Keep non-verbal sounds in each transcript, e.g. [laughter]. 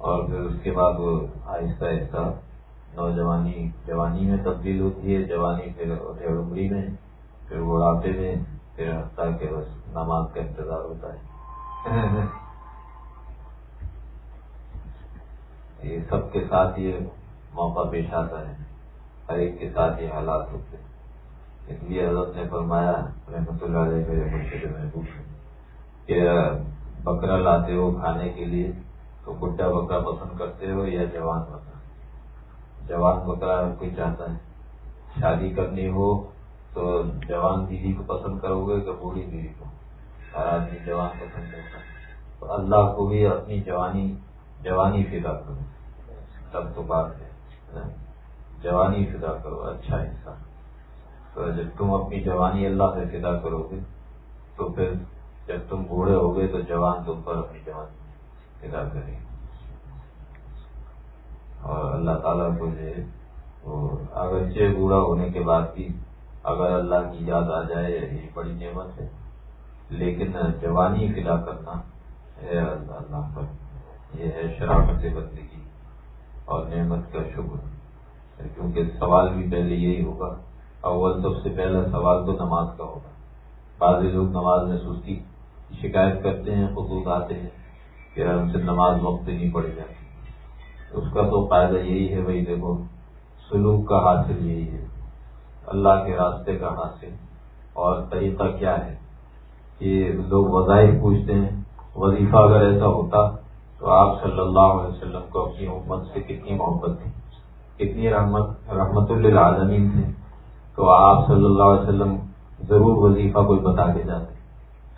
اور پھر اس کے بعد وہ آہستہ آہستہ نوجوانی، جوانی میں تبدیل ہوتی ہے، جوانی پھر ڈیڑھ عمری میں، پھر بڑھاپے میں، پھر تاکہ بس نماز کا انتظار ہوتا ہے۔ [laughs] یہ سب کے ساتھ یہ موقع پیش آتا ہے۔ ہر ایک کے ساتھ یہ حالات ہوتے ہیں۔ اس لیے حضرت نے فرمایا، رحمت اللہ علیہ میرے مرشد میں پوچھوں کہ بکرا لاتے ہو کھانے کے لیے تو گڈا بکرا پسند کرتے ہو یا جوان بکرا جوان بکرا کوئی چاہتا ہے۔ شادی کرنی ہو تو جوان بیوی کو پسند کرو گے کہ بوڑھی بیوی کو؟ ہر آدمی جوان پسند کرتا ہے۔ تو اللہ کو بھی اپنی جوانی جوانی فدا کرو۔ سب تو بات ہے۔ جوانی فدا کرو اچھا انسان۔ تو جب تم اپنی جوانی اللہ سے فدا کرو گے تو پھر جب تم بوڑھے ہو گئے تو جوان تم پر اپنی جوانی۔ فدا کرے اور اللہ تعالیٰ کو جو ہے، وہ اگرچہ بوڑھا ہونے کے بعد بھی اگر اللہ کی یاد آ جائے، یہ بڑی نعمت ہے، لیکن جوانی فدا کرنا ہے اللہ پر۔ یہ ہے شرافت بندگی اور نعمت کا شکر۔ کیونکہ سوال بھی پہلے یہی ہوگا، اول سب سے پہلا سوال تو نماز کا ہوگا۔ بعض لوگ نماز میں سستی شکایت کرتے ہیں، خطوط آتے ہیں۔ کہ ہم سے نماز وقت نہیں پڑ جاتی۔ اس کا تو فائدہ یہی ہے بھائی، دیکھو، سلوک کا حاصل یہی ہے۔ اللہ کے راستے کا حاصل۔ اور طریقہ کیا ہے کہ لوگ وظائف پوچھتے ہیں، وظیفہ اگر ایسا ہوتا تو آپ صلی اللہ علیہ وسلم کو اپنی امت سے کتنی محبت تھی؟ کتنی رحمت رحمت اللہ تھے تو آپ صلی اللہ علیہ وسلم ضرور وظیفہ کوئی بتا کے جاتے،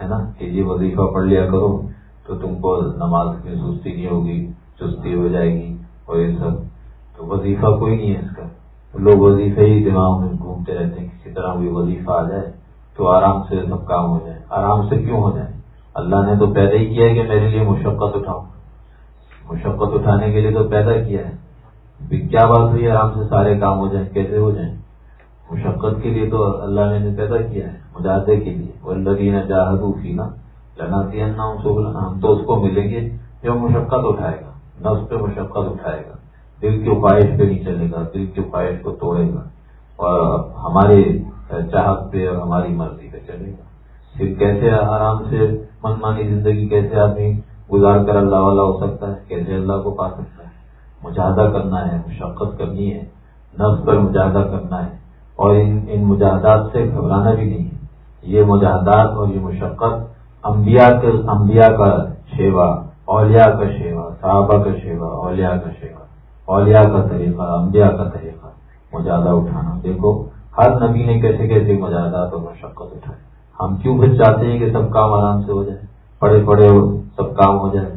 ہے نا؟ کہ یہ وظیفہ پڑھ لیا کرو۔ تو تم کو نماز میں سستی نہیں ہوگی، چستی ہو جائے گی اور یہ سب۔ تو وظیفہ کوئی نہیں ہے اس کا۔ لوگ وظیفے ہی دماغ میں گھومتے رہتے ہیں۔ کسی طرح کوئی وظیفہ آ جائے تو آرام سے سب کام ہو جائے۔ آرام سے کیوں ہو جائے؟ اللہ نے تو پیدا ہی کیا ہے کہ میرے لیے مشقت اٹھاؤں۔ مشقت اٹھانے کے لیے تو پیدا کیا ہے۔ کیا بات ہوئی؟ آرام سے سارے کام ہو جائیں، کیسے ہو جائیں؟ مشقت کے لیے تو اللہ نے پیدا کیا ہے مجاہدے کے لیے۔ وہ اللہ جاہد فینا لگاتی ہم تو اس کو ملیں گے جو مشقت اٹھائے گا نفس پہ مشقت اٹھائے گا۔ دل کی خواہش پہ نہیں چلے گا، دل کی خواہش کو توڑے گا۔ اور ہمارے چاہت پہ اور ہماری مرضی پہ چلے گا۔ پھر کیسے آرام سے من مانی زندگی، کیسے آدمی گزار کر اللہ والا ہو سکتا ہے، کیسے اللہ کو پا سکتا ہے۔ مجاہدہ کرنا ہے، مشقت کرنی ہے، نفس پر مجاہدہ کرنا ہے۔ اور ان ان مجاہدات سے گھبرانا بھی نہیں ہے۔ یہ مجاہدات اور یہ مشقت انبیاء کے انبیاء کا شیوا، اولیاء کا شیوا، صحابہ کا شیوا، اولیاء کا شیوا، اولیاء کا طریقہ، انبیاء کا طریقہ مجاہدہ اٹھانا۔ دیکھو، ہر نبی نے کیسے کیسے مجاہدات اور مشقت اٹھائے۔ ہم کیوں پھر چاہتے ہیں کہ سب کام آرام سے ہو جائے؟ پڑے پڑے ہو سب کام ہو جائے۔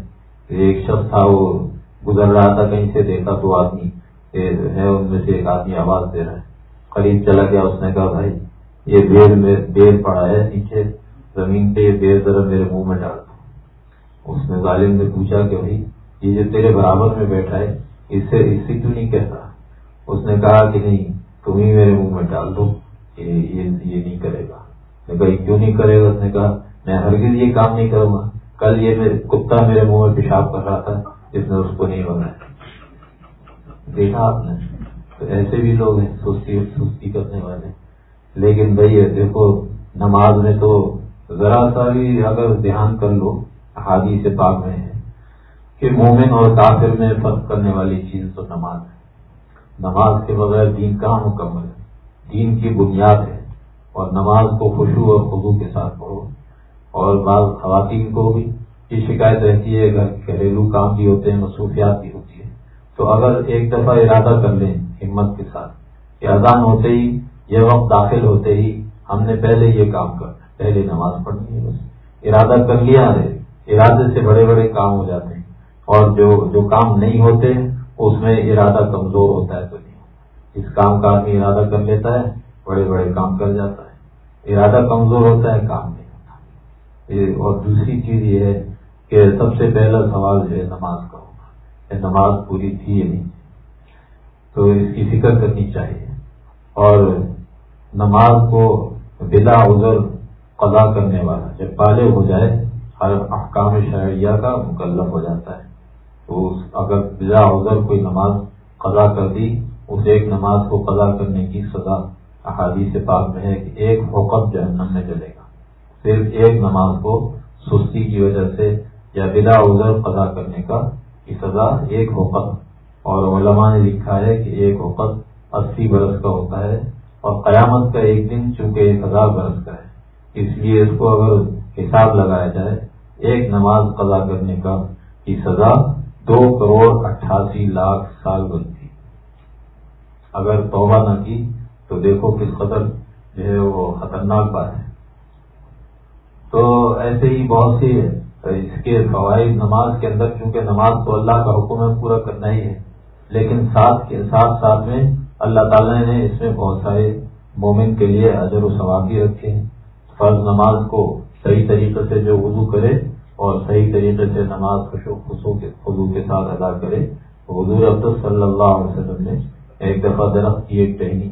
ایک شخص تھا، وہ گزر رہا تھا کہیں سے، دیکھا تو آدمی ہے، ان میں سے ایک آدمی آواز دے رہا ہے۔ قریب چلا گیا، اس نے کہا، بھائی، یہ بیر میں بیر پڑا ہے، نیچے زمین پہ یہ بیر ذرا میرے منہ میں ڈال اس نے ظالم نے پوچھا کہ بھائی، یہ جو تیرے برابر میں بیٹھا ہے اس سے اس کیوں نہیں کہتا؟ اس نے کہا کہ نہیں، تم ہی میرے منہ میں ڈال دو، یہ یہ نہیں کرے گا۔ میں کہا کیوں نہیں کرے گا؟ اس نے کہا، میں ہرگز یہ کام نہیں کروں گا۔ کل یہ کتا میرے منہ میں پیشاب کر رہا تھا، جس نے اس کو نہیں بنایا۔ دیکھا آپ نے؟ تو ایسے بھی لوگ ہیں، سستی سستی کرنے والے۔ لیکن بھائی دیکھو، نماز میں تو ذرا سا بھی اگر دھیان کر لو حادی سے پاک میں ہے کہ مومن اور کافر میں فرق کرنے والی چیز تو نماز ہے۔ نماز کے بغیر دین کہاں مکمل ہے؟ دین کی بنیاد ہے اور نماز کو خوشبو اور خدو کے ساتھ پڑھو۔ اور بعض خواتین کو بھی یہ شکایت رہتی ہے گھر گھریلو کام بھی ہوتے ہیں، مصروفیات بھی ہوتی ہے تو اگر ایک دفعہ ارادہ کر لیں ہمت کے ساتھ کہ اذان ہوتے ہی، یہ وقت داخل ہوتے ہی ہم نے پہلے یہ کام کرنا پہلے نماز پڑھنی ہے بس۔ ارادہ کر لیا ہے، ارادے سے بڑے بڑے کام ہو جاتے ہیں۔ اور جو جو کام نہیں ہوتے، اس میں ارادہ کمزور ہوتا ہے تو نہیں۔ اس کام کا آدمی ارادہ کر لیتا ہے، بڑے بڑے کام کر جاتا ہے۔ ارادہ کمزور ہوتا ہے، کام نہیں ہوتا۔ اور دوسری چیز یہ ہے کہ سب سے پہلا سوال جو ہے، نماز کا ہوگا۔ نماز پوری تھی یا نہیں؟ تو اس کی فکر کرنی چاہیے۔ اور نماز کو بلا عذر قضا کرنے والا۔ جب بالغ ہو جائے، ہر احکام شہریہ کا مکلف ہو جاتا ہے۔ تو اگر بلا ادھر کوئی نماز قضا کر دی، اس ایک نماز کو قضا کرنے کی سزا احادیث پاک میں ہے کہ ایک حکم جہنم میں چلے گا۔ صرف ایک نماز کو سستی کی وجہ سے یا بلا ادھر قضا کرنے کا کی سزا ایک حکم۔ اور علماء نے لکھا ہے کہ ایک حکم اسی برس کا ہوتا ہے اور قیامت کا ایک دن چونکہ ایک ہزار برس کا ہے۔ اس لیے اس کو اگر حساب لگایا جائے ایک نماز قضا کرنے کا کی سزا دو کروڑ اٹھاسی لاکھ سال بنتی۔ اگر توبہ نہ کی تو دیکھو کس قدر جو ہے وہ خطرناک بات ہے۔ تو ایسے ہی بہت سی اس کے فوائد نماز کے اندر، چونکہ نماز تو اللہ کا حکم ہے، پورا کرنا ہی ہے۔ لیکن ساتھ کے ساتھ ساتھ میں اللہ تعالیٰ نے اس میں بہت سارے مومن کے لیے اجر و ثواب بھی رکھے ہیں۔ فرض نماز کو صحیح طریقے سے جو وضو کرے اور صحیح طریقے سے نماز خوشو خوشو کے خزو کے ساتھ ادا کرے حضور عبد صلی اللہ علیہ وسلم نے ایک دفعہ درخت کی ایک ٹہنی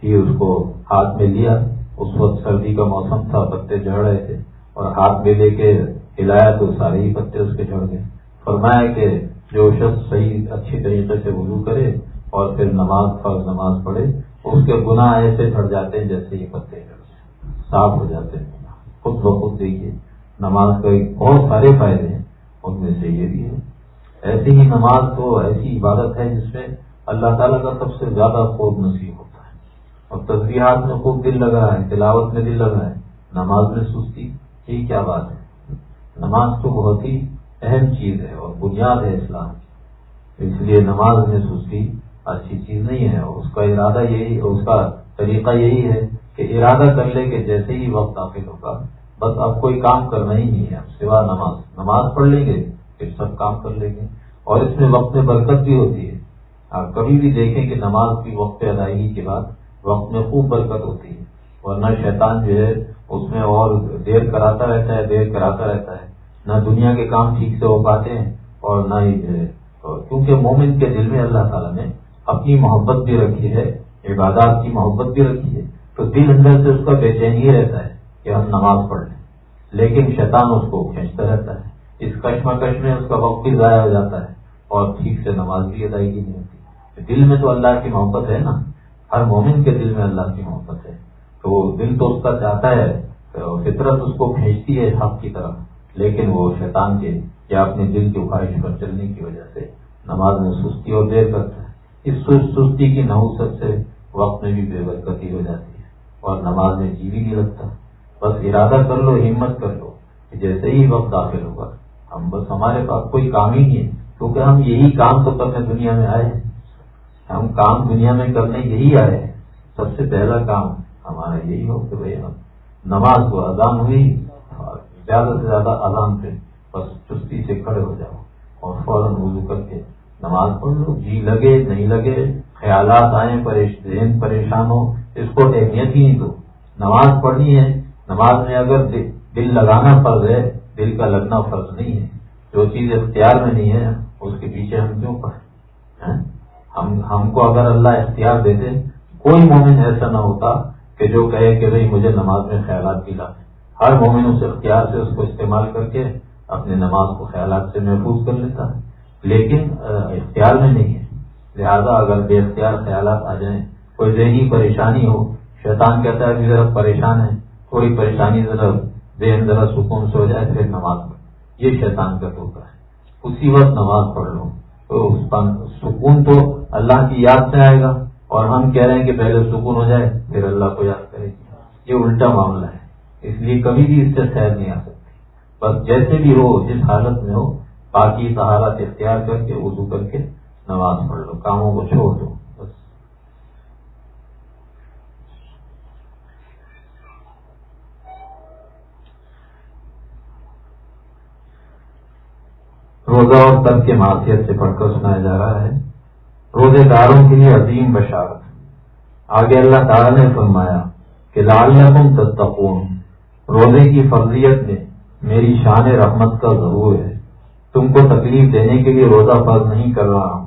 تھی، اس کو ہاتھ میں لیا۔ اس وقت سردی کا موسم تھا، پتے جھڑ رہے تھے اور ہاتھ میں لے کے ہلایا تو سارے ہی پتے اس کے جھڑ گئے۔ فرمایا کہ جو شخص صحیح، اچھی طریقے سے وضو کرے اور پھر نماز، فرض نماز پڑھے، اس کے گناہ ایسے پھٹ جاتے ہیں جیسے یہ پتے صاف ہو جاتے ہیں۔ خود بخود دیکھیے، نماز کا ایک بہت سارے فائدے ہیں، ان میں سے یہ بھی ہے۔ ایسی ہی نماز تو ایسی عبادت ہے جس میں اللہ تعالیٰ کا سب سے زیادہ خوب نصیب ہوتا ہے۔ اور تصویرات میں خوب دل لگا ہے، تلاوت میں دل لگا ہے، نماز میں سستی، یہ کیا بات ہے؟ نماز تو بہت ہی اہم چیز ہے اور بنیاد ہے اسلام کی۔ اس لیے نماز میں سستی اچھی چیز نہیں ہے اس کا ارادہ یہی اس کا طریقہ یہی ہے کہ ارادہ کر لے کہ جیسے ہی وقت داخل ہوگا، بس اب کوئی کام کرنا ہی نہیں ہے سوا نماز نماز پڑھ لیں گے، پھر سب کام کر لیں گے۔ اور اس میں وقت میں برکت بھی ہوتی ہے۔ آپ کبھی بھی دیکھیں کہ نماز کی وقت ادائیگی کے بعد وقت میں خوب برکت ہوتی ہے۔ ورنہ شیطان جو ہے، اس میں اور دیر کراتا رہتا ہے، دیر کراتا رہتا ہے۔ نہ دنیا کے کام ٹھیک سے ہو پاتے ہیں اور نہ ہی کیونکہ مومن کے دل میں اللہ تعالیٰ نے اپنی محبت بھی رکھی ہے، عبادات کی محبت بھی رکھی ہے۔ تو دل اندر سے اس کا بے چین رہتا ہے کہ ہم نماز پڑھ لیں۔ لیکن شیطان اس کو کھینچتا رہتا ہے۔ اس کشمکش میں اس کا وقت بھی ضائع ہو جاتا ہے اور ٹھیک سے نماز بھی ادائیگی نہیں ہوتی۔ دل میں تو اللہ کی محبت ہے نا۔ ہر مومن کے دل میں اللہ کی محبت ہے۔ تو دل تو اس کا چاہتا ہے فطرت اس کو کھینچتی ہے حق کی طرف۔ لیکن وہ شیطان کے یا اپنے دل کی خواہش پر چلنے کی وجہ سے نماز میں سستی اور دیر کرتا ہے۔ اس سستی کی نحوست سے وقت میں بھی بے برکتی ہو جاتی ہے۔ اور نماز میں جی بھی نہیں لگتا۔ بس ارادہ کر لو، ہمت کر لو کہ جیسے ہی وقت داخل ہوگا۔ ہم بس ہمارے پاس کوئی کام ہی نہیں ہے۔ کیونکہ ہم یہی کام تو کرنے دنیا میں آئے ہیں۔ ہم کام دنیا میں کرنے یہی آئے ہیں۔ سب سے پہلا کام ہمارا یہی ہو کہ بھائی ہم نماز کو اذان ہوئی اور زیادہ سے زیادہ اذان پہ بس چستی سے کھڑے ہو جاؤ اور فوراً وضو کر کے نماز پڑھ لو۔ جی لگے، نہیں لگے، خیالات آئیں ذہن پریشان ہو۔ اس کو اہمیت ہی نہیں دو۔ نماز پڑھنی ہے، نماز میں اگر دل لگانا فرض ہے، دل کا لگنا فرض نہیں ہے۔ جو چیز اختیار میں نہیں ہے، اس کے پیچھے ہم کیوں پڑھیں؟ ہم ہم کو اگر اللہ اختیار دیتے کوئی مومن ایسا نہ ہوتا کہ جو کہے کہ بھائی مجھے نماز میں خیالات بھی لاتے ہر مومن اس اختیار سے اس کو استعمال کر کے اپنے نماز کو خیالات سے محفوظ کر لیتا ہے۔ لیکن اختیار میں نہیں ہے۔ لہذا اگر بے اختیار خیالات آ جائیں کوئی ذہنی پریشانی ہو، شیطان کہتا ہے کہ ذرا پریشان ہے تھوڑی پریشانی ذرا ذہن ذرا سکون سے ہو جائے، پھر نماز پڑھ۔ یہ شیطان کا دھوکہ ہے۔ اسی وقت نماز پڑھ لو تو سکون تو اللہ کی یاد سے آئے گا اور ہم کہہ رہے ہیں کہ پہلے سکون ہو جائے، پھر اللہ کو یاد کرے۔ گی یہ الٹا معاملہ ہے۔ اس لیے کبھی بھی اس سے خیر نہیں آ سکتی۔ بس جیسے بھی ہو، جس حالت میں ہو، باقی طہارت اختیار کر کے، وضو کر کے نماز پڑھ لو کاموں کو چھوڑ دو بس روزہ اور تب کے معافیت سے پڑھ کر سنایا جا رہا ہے۔ روزے داروں کے لیے عظیم بشارت۔ آگے اللہ تعالیٰ نے فرمایا کہ لال تتقون۔ روزے کی فرضیت میں میری شان رحمت کا ضرور ہے۔ تم کو تکلیف دینے کے لیے روزہ فرض نہیں کر رہا ہوں،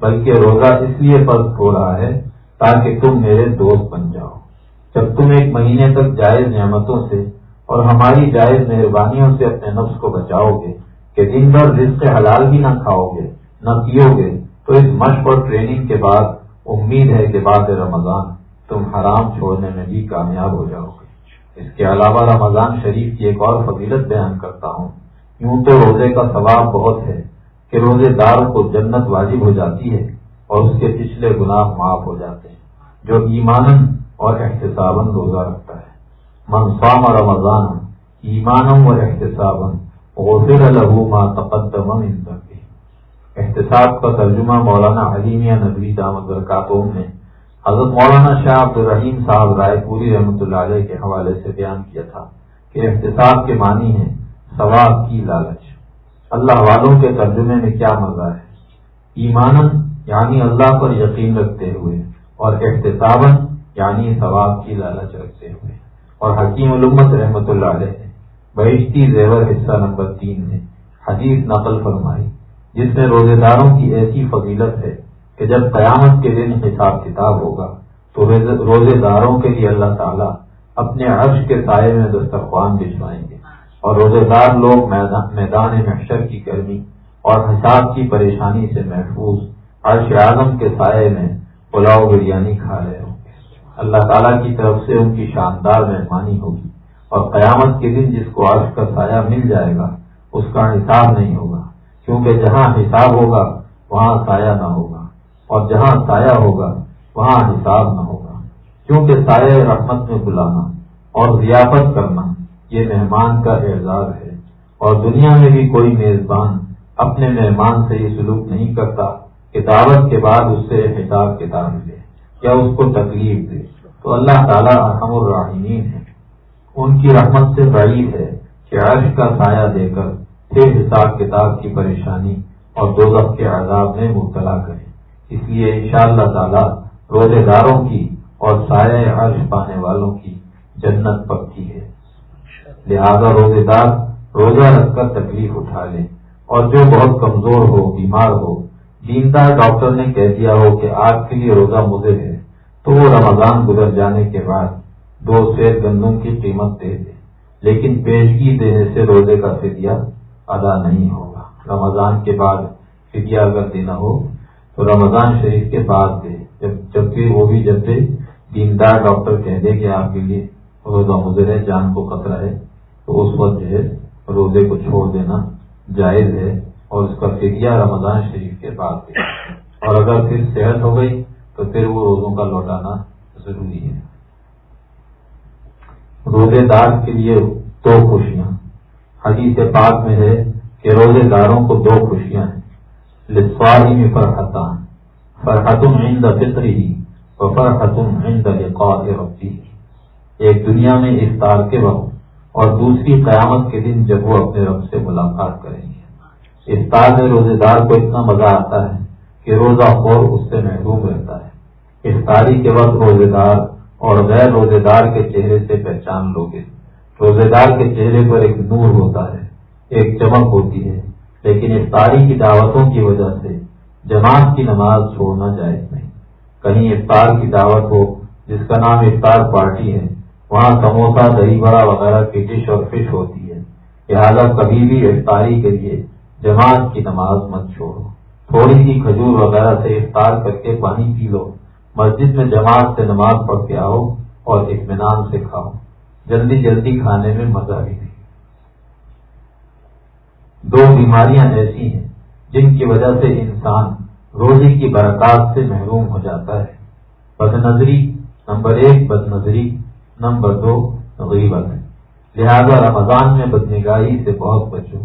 بلکہ روزہ اس لیے فرض ہو رہا ہے تاکہ تم میرے دوست بن جاؤ۔ جب تم ایک مہینے تک جائز نعمتوں سے اور ہماری جائز مہربانیوں سے اپنے نفس کو بچاؤ گے کہ دن بھر رزق حلال بھی نہ کھاؤ گے، نہ پیو گے، تو اس مشق اور ٹریننگ کے بعد امید ہے کہ بعد رمضان تم حرام چھوڑنے میں بھی کامیاب ہو جاؤ گے۔ اس کے علاوہ رمضان شریف کی ایک اور فضیلت بیان کرتا ہوں۔ یوں تو روزے کا ثواب بہت ہے کہ روزے دار کو جنت واجب ہو جاتی ہے اور اس کے پچھلے گناہ معاف ہو جاتے ہیں، جو ایمان اور احتساباً روزہ رکھتا ہے۔ منصام رمضان ایمانم و احتساب غفر لہو ما تقدم من ذنبه. احتساب کا ترجمہ مولانا علیمیہ ندوی دامد برکاتوم نے حضرت مولانا شاہ عبد الرحیم صاحب رائے پوری رحمۃ اللہ علیہ کے حوالے سے بیان کیا تھا کہ احتساب کے معنی ہے ثواب کی لالچ۔ اللہ والوں کے ترجمے میں کیا مزہ ہے؟ ایمان یعنی اللہ پر یقین رکھتے ہوئے اور احتساباً یعنی ثواب کی لالچ رکھتے ہوئے۔ اور حکیم علومت رحمۃ اللہ علیہ بہشتی زیور حصہ نمبر تین میں حدیث نقل فرمائی، جس میں روزے داروں کی ایسی فضیلت ہے کہ جب قیامت کے دن حساب کتاب ہوگا، تو روزے داروں کے لیے اللہ تعالیٰ اپنے عرش کے سائے میں دسترخوان بھجوائیں گے۔ اور روزے دار لوگ میدان محشر کی گرمی اور حساب کی پریشانی سے محفوظ عرش اعظم کے سائے میں پلاؤ بریانی کھا رہے ہوں اللہ تعالیٰ کی طرف سے ان کی شاندار مہربانی ہوگی۔ اور قیامت کے دن جس کو عرش کا سایہ مل جائے گا، اس کا حساب نہیں ہوگا۔ کیونکہ جہاں حساب ہوگا، وہاں سایہ نہ ہوگا۔ اور جہاں سایہ ہوگا، وہاں حساب نہ ہوگا۔ کیونکہ سایہ رحمت میں بلانا اور ضیافت کرنا یہ مہمان کا اعزاز ہے۔ اور دنیا میں بھی کوئی میزبان اپنے مہمان سے یہ سلوک نہیں کرتا کہ دعوت کے بعد اس سے حساب کتاب ملے یا اس کو تکلیف دے۔ تو اللہ تعالیٰ ارحم الراحمین ہے۔ ان کی رحمت سے بعید ہے کہ عرش کا سایہ دے کر پھر حساب کتاب کی پریشانی اور دو کے عذاب میں مبتلا کرے اس لیے ان شاء اللہ تعالیٰ روزے داروں کی اور سایہ عرش پانے والوں کی جنت پکی ہے۔ لہذا روزے دار روزہ رکھ کر تکلیف اٹھا لے اور جو بہت کمزور ہو، بیمار ہو، دیندار ڈاکٹر نے کہہ دیا ہو کہ آپ کے لیے روزہ مضر ہے، تو وہ رمضان گزر جانے کے بعد دو سیر گندم کی قیمت دے دے۔ لیکن پیشگی دینے سے روزے کا فدیہ ادا نہیں ہوگا۔ رمضان کے بعد فدیہ اگر دینا ہو، تو رمضان شریف کے بعد دے۔ جب جبکہ وہ بھی جب دیندار ڈاکٹر کہہ دے کہ آپ کے لیے روزہ مضر ہے، جان کو خطرہ ہے، تو اس وقت جو ہے روزے کو چھوڑ دینا جائز ہے اور اس کا فدیہ رمضان شریف کے بعد دے۔ اور اگر پھر صحت ہو گئی، تو پھر وہ روزوں کا لوٹانا ضروری ہے۔ روزے دار کے لیے دو خوشیاں۔ حدیث پاک میں ہے کہ روزے داروں کو دو خوشیاں ہیں۔ لسواری میں فرحتان۔ فرحتم عند فطری ہی و فرحتم عند لقاء ربی ایک دنیا میں افطار کے وقت اور دوسری قیامت کے دن جب وہ اپنے رب سے ملاقات کریں گے۔ افطار میں روزے دار کو اتنا مزہ آتا ہے کہ روزہ خور اس سے محروم رہتا ہے۔ افطاری کے وقت روزے دار اور غیر روزے دار کے چہرے سے پہچان لو گے روزے دار کے چہرے پر ایک نور ہوتا ہے، ایک چمک ہوتی ہے، لیکن افطاری کی دعوتوں کی وجہ سے جماعت کی نماز چھوڑنا جائز نہیں۔ کہیں افطار کی دعوت ہو، جس کا نام افطار پارٹی ہے، وہاں سموسا دہی بڑا وغیرہ کی ڈش اور فش ہوتی ہے۔ لہٰذا کبھی بھی افطاری کے لیے جماعت کی نماز مت چھوڑو۔ تھوڑی سی کھجور وغیرہ سے افطار کر کے پانی پی لو۔ مسجد میں جماعت سے نماز پڑھ کے آؤ اور اطمینان سے کھاؤ۔ جلدی جلدی کھانے میں مزہ بھی نہیں۔ دو بیماریاں ایسی ہیں جن کی وجہ سے انسان روزی کی برکات سے محروم ہو جاتا ہے۔ بد نظری نمبر ایک بد نظری نمبر دو غیبت ہے۔ لہذا رمضان میں بد نگاہی سے بہت بچوں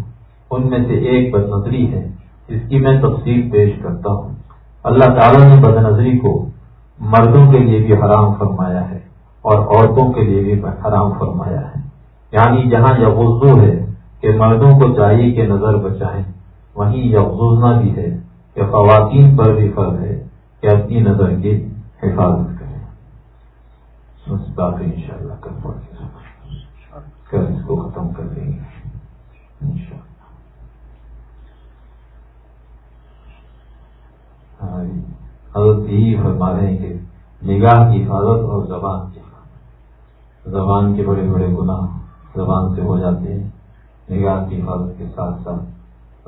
ان میں سے ایک بد نظری ہے جس کی میں تفصیل پیش کرتا ہوں۔ اللہ تعالیٰ نے بد نظری کو مردوں کے لیے بھی حرام فرمایا ہے اور عورتوں کے لیے بھی حرام فرمایا ہے۔ یعنی جہاں یہ ہے کہ مردوں کو چاہیے کہ نظر بچائیں، وہیں یہ بھی ہے کہ خواتین پر بھی فرض ہے کہ اپنی نظر کی حفاظت کریں۔ ان شاء اللہ کر اس کو ختم کر دیں گے۔ حضرت یہی فرما رہے ہیں کہ نگاہ کی حفاظت اور زبان کی حفاظت۔ زبان کے بڑے بڑے گناہ زبان سے ہو جاتے ہیں۔ نگاہ کی حفاظت کے ساتھ ساتھ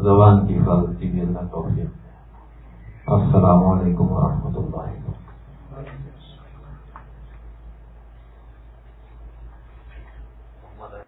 زبان کی حفاظت کی بھی اللہ توفیق۔ السلام علیکم ورحمۃ اللہ